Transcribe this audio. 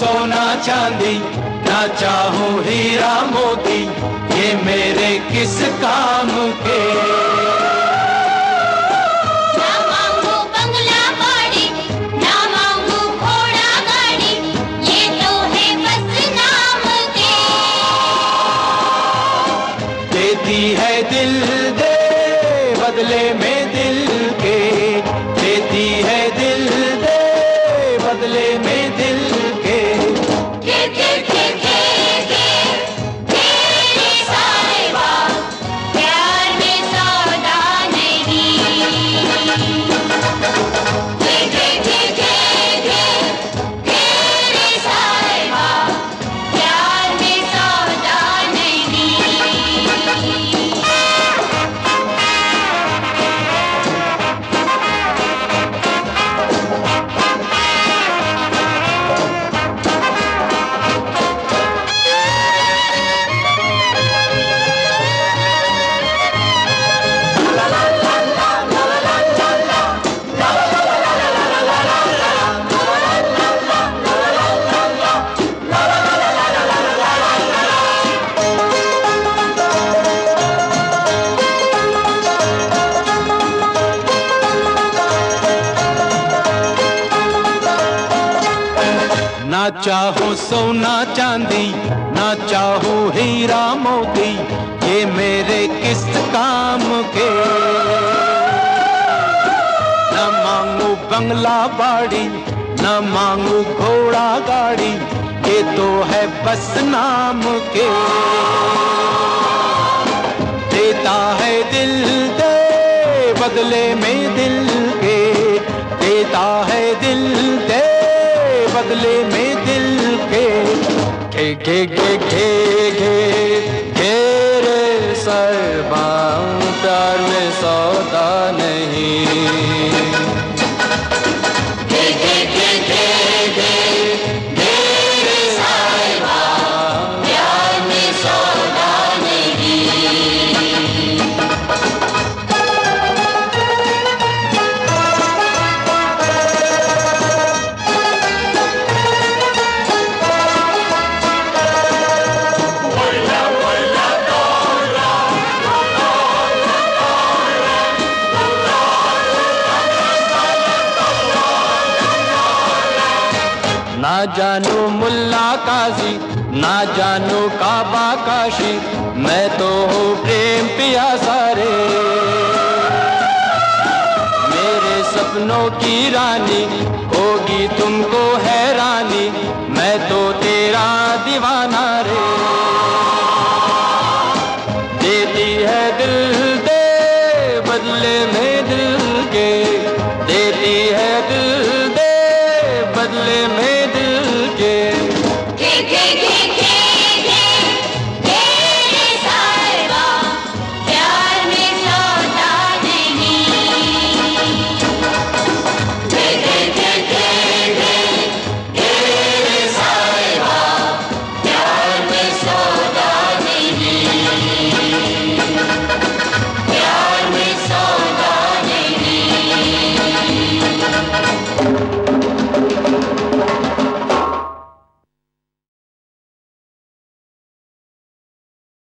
चांदी ना चाहूँ हीरा मोती ये मेरे किस काम के? चाहूँ सोना चांदी, ना चाहूँ हीरा मोती, ये मेरे किस काम के? ना मांगू बंगला बाड़ी, न मांगू घोड़ा गाड़ी, ये तो है बस नाम के। देता है दिल दे बदले में दिल के, देता है दिल दे बदले में दिल के घे घे घे घे घे घेरे सरबा प्यार में सौदा ना जानू मुल्ला काजी, ना जानू काबा काशी, मैं तो हूँ प्रेम पिया सारे। मेरे सपनों की रानी